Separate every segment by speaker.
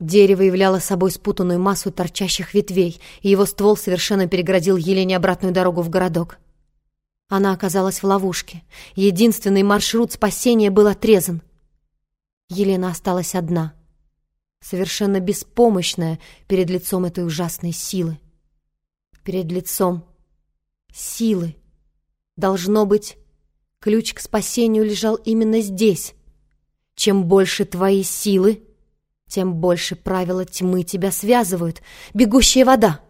Speaker 1: Дерево являло собой спутанную массу торчащих ветвей, и его ствол совершенно переградил Елене обратную дорогу в городок. Она оказалась в ловушке. Единственный маршрут спасения был отрезан. Елена осталась одна, совершенно беспомощная перед лицом этой ужасной силы. Перед лицом силы. Должно быть, ключ к спасению лежал именно здесь. Чем больше твои силы, тем больше правила тьмы тебя связывают. Бегущая вода.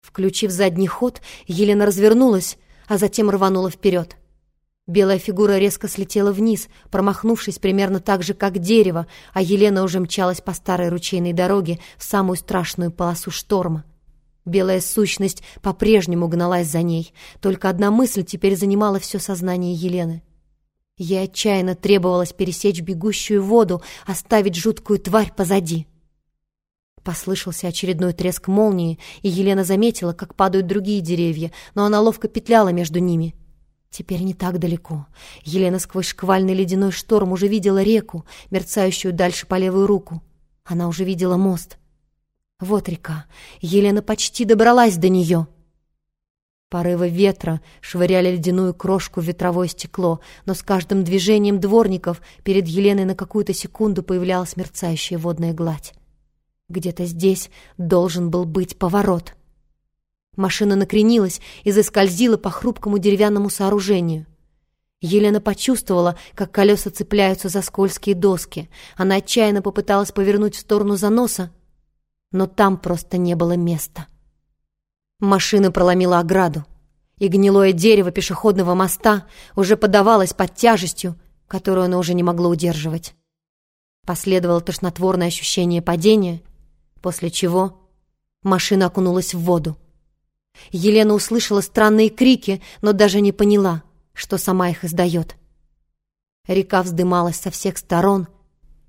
Speaker 1: Включив задний ход, Елена развернулась, а затем рванула вперед. Белая фигура резко слетела вниз, промахнувшись примерно так же, как дерево, а Елена уже мчалась по старой ручейной дороге в самую страшную полосу шторма. Белая сущность по-прежнему гналась за ней, только одна мысль теперь занимала все сознание Елены. Ей отчаянно требовалось пересечь бегущую воду, оставить жуткую тварь позади. Послышался очередной треск молнии, и Елена заметила, как падают другие деревья, но она ловко петляла между ними. Теперь не так далеко. Елена сквозь шквальный ледяной шторм уже видела реку, мерцающую дальше по левую руку. Она уже видела мост. Вот река. Елена почти добралась до нее. Порывы ветра швыряли ледяную крошку в ветровое стекло, но с каждым движением дворников перед Еленой на какую-то секунду появлялась мерцающая водная гладь. Где-то здесь должен был быть поворот. Машина накренилась и заскользила по хрупкому деревянному сооружению. Елена почувствовала, как колеса цепляются за скользкие доски. Она отчаянно попыталась повернуть в сторону заноса, но там просто не было места. Машина проломила ограду, и гнилое дерево пешеходного моста уже подавалось под тяжестью, которую оно уже не могло удерживать. Последовало тошнотворное ощущение падения, после чего машина окунулась в воду. Елена услышала странные крики, но даже не поняла, что сама их издает. Река вздымалась со всех сторон,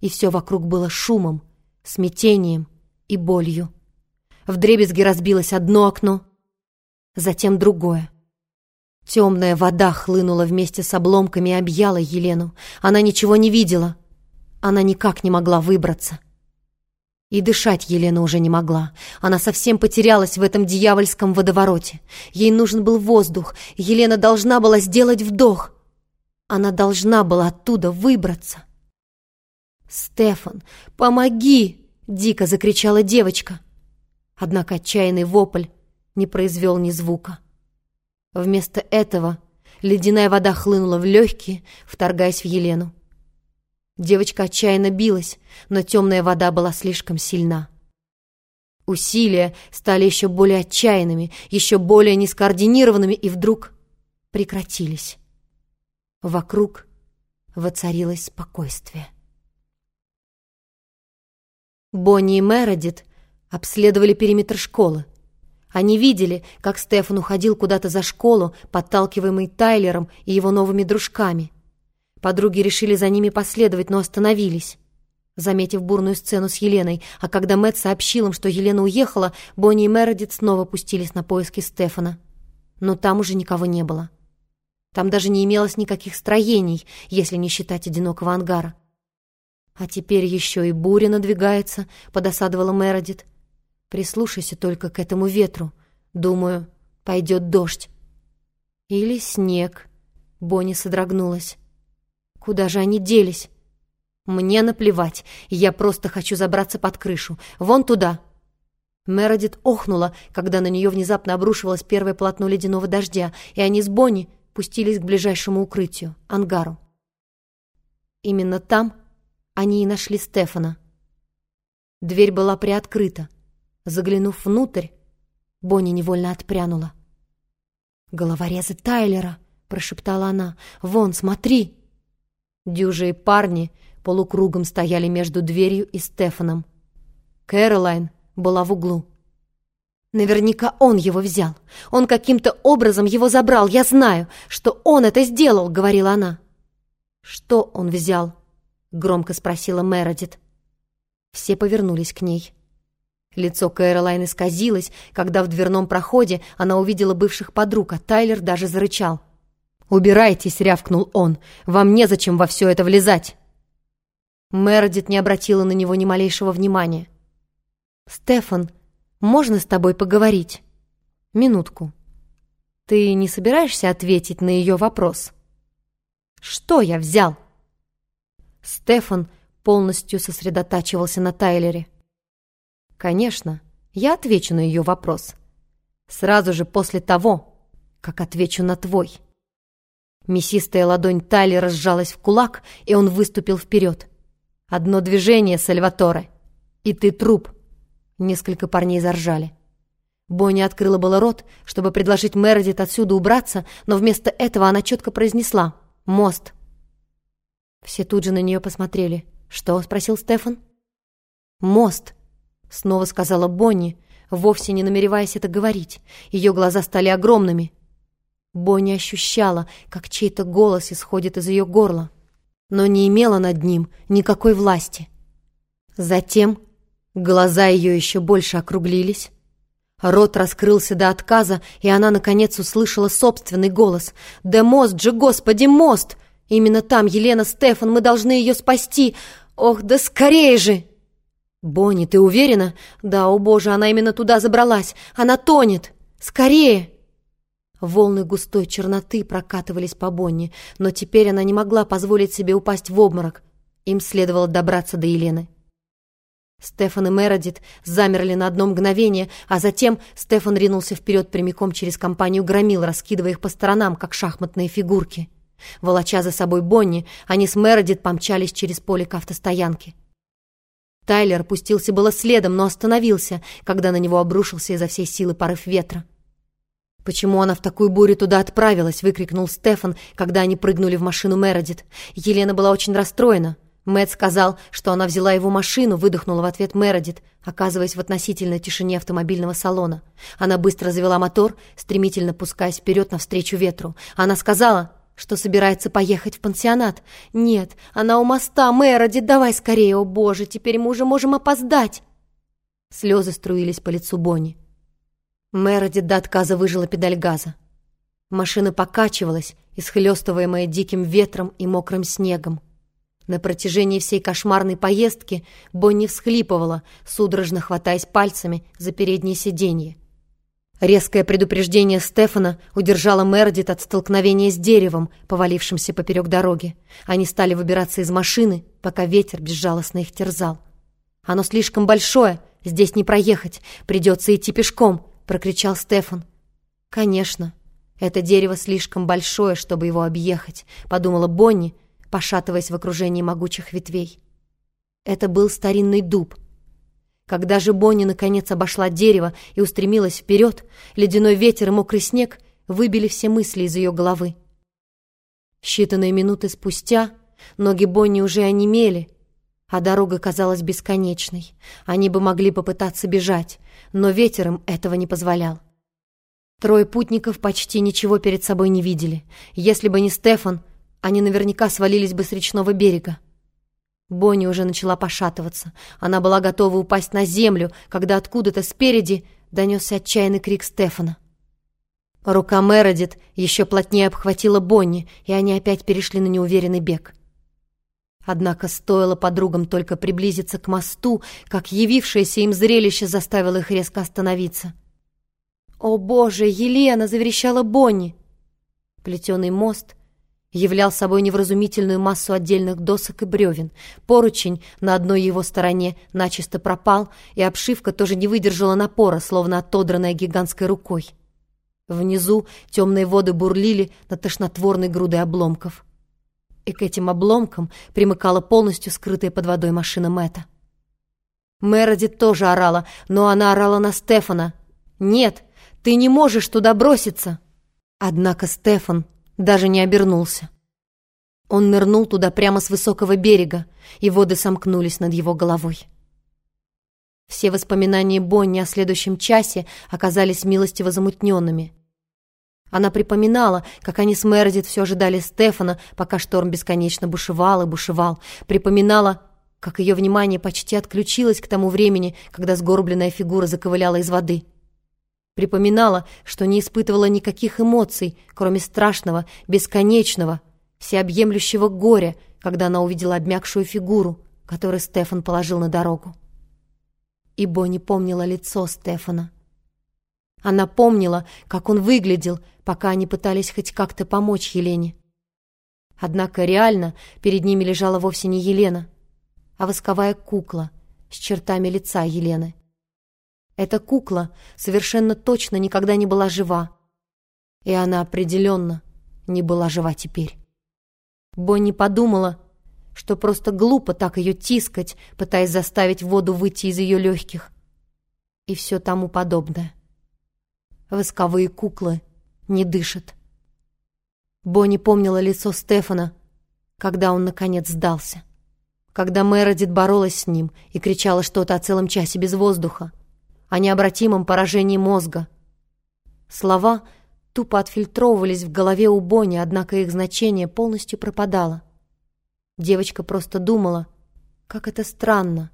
Speaker 1: и все вокруг было шумом, смятением и болью. Вдребезги разбилось одно окно, затем другое. Темная вода хлынула вместе с обломками и объяла Елену. Она ничего не видела. Она никак не могла выбраться. И дышать Елена уже не могла. Она совсем потерялась в этом дьявольском водовороте. Ей нужен был воздух. Елена должна была сделать вдох. Она должна была оттуда выбраться. «Стефан, помоги!» — дико закричала девочка. Однако отчаянный вопль не произвел ни звука. Вместо этого ледяная вода хлынула в легкие, вторгаясь в Елену. Девочка отчаянно билась, но темная вода была слишком сильна. Усилия стали еще более отчаянными, еще более нескоординированными и вдруг прекратились. Вокруг воцарилось спокойствие. Бонни и Мередит обследовали периметр школы. Они видели, как Стефан уходил куда-то за школу, подталкиваемый Тайлером и его новыми дружками. Подруги решили за ними последовать, но остановились. Заметив бурную сцену с Еленой, а когда Мэтт сообщил им, что Елена уехала, Бонни и Мередит снова пустились на поиски Стефана. Но там уже никого не было. Там даже не имелось никаких строений, если не считать одинокого ангара. «А теперь еще и буря надвигается», — подосадовала Мередит. «Прислушайся только к этому ветру. Думаю, пойдет дождь». «Или снег», — Бонни содрогнулась. «Куда же они делись?» «Мне наплевать, я просто хочу забраться под крышу. Вон туда!» Мередит охнула, когда на нее внезапно обрушивалось первое полотно ледяного дождя, и они с Бонни пустились к ближайшему укрытию, ангару. Именно там они и нашли Стефана. Дверь была приоткрыта. Заглянув внутрь, Бонни невольно отпрянула. «Головорезы Тайлера!» — прошептала она. «Вон, смотри!» Дюжие парни полукругом стояли между дверью и Стефаном. Кэролайн была в углу. Наверняка он его взял. Он каким-то образом его забрал. Я знаю, что он это сделал, говорила она. Что он взял? Громко спросила Мередит. Все повернулись к ней. Лицо Кэролайн исказилось, когда в дверном проходе она увидела бывших подруг, а Тайлер даже зарычал. «Убирайтесь!» — рявкнул он. «Вам незачем во все это влезать!» Мередит не обратила на него ни малейшего внимания. «Стефан, можно с тобой поговорить?» «Минутку. Ты не собираешься ответить на ее вопрос?» «Что я взял?» Стефан полностью сосредотачивался на Тайлере. «Конечно, я отвечу на ее вопрос. Сразу же после того, как отвечу на твой». Мясистая ладонь Тайлера сжалась в кулак, и он выступил вперед. «Одно движение, Сальваторе, и ты труп!» Несколько парней заржали. Бонни открыла было рот, чтобы предложить Мередит отсюда убраться, но вместо этого она четко произнесла «Мост». Все тут же на нее посмотрели. «Что?» — спросил Стефан. «Мост», — снова сказала Бонни, вовсе не намереваясь это говорить. Ее глаза стали огромными. Бонни ощущала, как чей-то голос исходит из ее горла, но не имела над ним никакой власти. Затем глаза ее еще больше округлились, рот раскрылся до отказа, и она, наконец, услышала собственный голос. «Да мост же, господи, мост! Именно там, Елена Стефан, мы должны ее спасти! Ох, да скорее же!» «Бонни, ты уверена?» «Да, о боже, она именно туда забралась! Она тонет! Скорее!» Волны густой черноты прокатывались по Бонни, но теперь она не могла позволить себе упасть в обморок. Им следовало добраться до Елены. Стефан и Мередит замерли на одно мгновение, а затем Стефан ринулся вперед прямиком через компанию громил, раскидывая их по сторонам, как шахматные фигурки. Волоча за собой Бонни, они с Мередит помчались через поле к автостоянке. Тайлер пустился было следом, но остановился, когда на него обрушился изо всей силы порыв ветра. «Почему она в такую бурю туда отправилась?» — выкрикнул Стефан, когда они прыгнули в машину Мередит. Елена была очень расстроена. Мэтт сказал, что она взяла его машину, выдохнула в ответ Мередит, оказываясь в относительной тишине автомобильного салона. Она быстро завела мотор, стремительно пускаясь вперед навстречу ветру. Она сказала что собирается поехать в пансионат. Нет, она у моста, Мэроди, давай скорее, о боже, теперь мы уже можем опоздать. Слезы струились по лицу Бонни. Мэроди до отказа выжила педаль газа. Машина покачивалась, исхлестываемая диким ветром и мокрым снегом. На протяжении всей кошмарной поездки Бонни всхлипывала, судорожно хватаясь пальцами за переднее сиденье. Резкое предупреждение Стефана удержало Мердит от столкновения с деревом, повалившимся поперек дороги. Они стали выбираться из машины, пока ветер безжалостно их терзал. «Оно слишком большое, здесь не проехать, придется идти пешком», — прокричал Стефан. «Конечно, это дерево слишком большое, чтобы его объехать», — подумала Бонни, пошатываясь в окружении могучих ветвей. Это был старинный дуб, когда же Бонни наконец обошла дерево и устремилась вперед, ледяной ветер и мокрый снег выбили все мысли из ее головы. Считанные минуты спустя ноги Бонни уже онемели, а дорога казалась бесконечной. Они бы могли попытаться бежать, но ветер им этого не позволял. Трое путников почти ничего перед собой не видели. Если бы не Стефан, они наверняка свалились бы с речного берега. Бонни уже начала пошатываться. Она была готова упасть на землю, когда откуда-то спереди донесся отчаянный крик Стефана. Рука Мередит еще плотнее обхватила Бонни, и они опять перешли на неуверенный бег. Однако стоило подругам только приблизиться к мосту, как явившееся им зрелище заставило их резко остановиться. «О, Боже, Елена!» — заверещала Бонни. Плетеный мост — являл собой невразумительную массу отдельных досок и бревен. Поручень на одной его стороне начисто пропал, и обшивка тоже не выдержала напора, словно отодранная гигантской рукой. Внизу темные воды бурлили над тошнотворной грудой обломков. И к этим обломкам примыкала полностью скрытая под водой машина Мэтта. Мероди тоже орала, но она орала на Стефана. «Нет, ты не можешь туда броситься!» Однако Стефан даже не обернулся. Он нырнул туда прямо с высокого берега, и воды сомкнулись над его головой. Все воспоминания Бонни о следующем часе оказались милостиво замутненными. Она припоминала, как они с Мередит все ожидали Стефана, пока шторм бесконечно бушевал и бушевал. Припоминала, как ее внимание почти отключилось к тому времени, когда сгорбленная фигура заковыляла из воды. Припоминала, что не испытывала никаких эмоций, кроме страшного, бесконечного, всеобъемлющего горя, когда она увидела обмякшую фигуру, который Стефан положил на дорогу. И Бонни помнила лицо Стефана. Она помнила, как он выглядел, пока они пытались хоть как-то помочь Елене. Однако реально перед ними лежала вовсе не Елена, а восковая кукла с чертами лица Елены. Эта кукла совершенно точно никогда не была жива, и она определенно не была жива теперь. Бонни подумала, что просто глупо так ее тискать, пытаясь заставить воду выйти из ее легких. И все тому подобное. Восковые куклы не дышат. Бонни помнила лицо Стефана, когда он, наконец, сдался. Когда Мередит боролась с ним и кричала что-то о целом часе без воздуха, о необратимом поражении мозга. Слова тупо отфильтровывались в голове у Бонни, однако их значение полностью пропадало. Девочка просто думала, как это странно,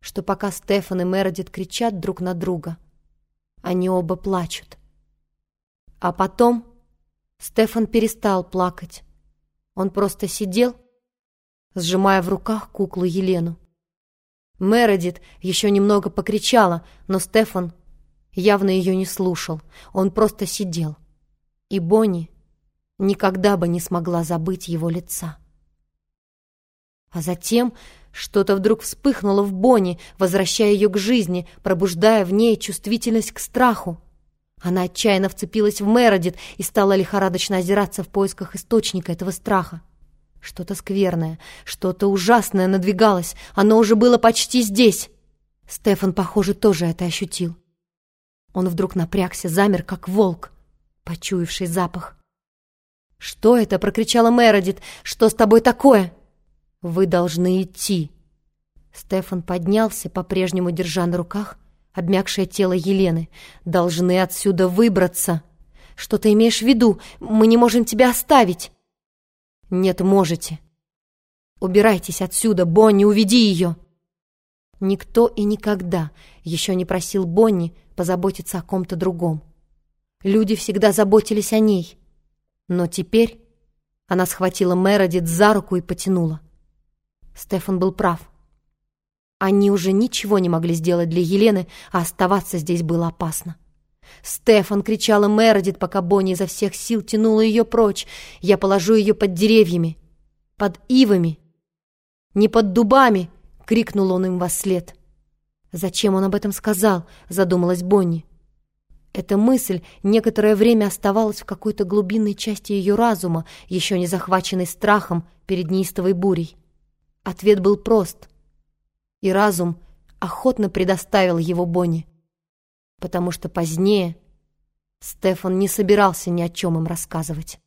Speaker 1: что пока Стефан и Мередит кричат друг на друга, они оба плачут. А потом Стефан перестал плакать. Он просто сидел, сжимая в руках куклу Елену. Мередит еще немного покричала, но Стефан явно ее не слушал. Он просто сидел. И Бонни никогда бы не смогла забыть его лица. А затем что-то вдруг вспыхнуло в Бонни, возвращая ее к жизни, пробуждая в ней чувствительность к страху. Она отчаянно вцепилась в Мередит и стала лихорадочно озираться в поисках источника этого страха. Что-то скверное, что-то ужасное надвигалось. Оно уже было почти здесь. Стефан, похоже, тоже это ощутил. Он вдруг напрягся, замер, как волк, почуявший запах. «Что это?» — прокричала Мередит. «Что с тобой такое?» «Вы должны идти». Стефан поднялся, по-прежнему держа на руках обмякшее тело Елены. «Должны отсюда выбраться!» «Что ты имеешь в виду? Мы не можем тебя оставить!» «Нет, можете!» «Убирайтесь отсюда, Бонни, уведи ее!» Никто и никогда еще не просил Бонни позаботиться о ком-то другом. Люди всегда заботились о ней. Но теперь она схватила Мередит за руку и потянула. Стефан был прав. Они уже ничего не могли сделать для Елены, а оставаться здесь было опасно. «Стефан!» — кричала Мередит, пока Бонни изо всех сил тянула ее прочь. «Я положу ее под деревьями, под ивами, не под дубами!» — крикнул он им во след. «Зачем он об этом сказал?» — задумалась Бонни. Эта мысль некоторое время оставалась в какой-то глубинной части ее разума, еще не захваченной страхом перед неистовой бурей. Ответ был прост — и разум охотно предоставил его Бонни, потому что позднее Стефан не собирался ни о чем им рассказывать.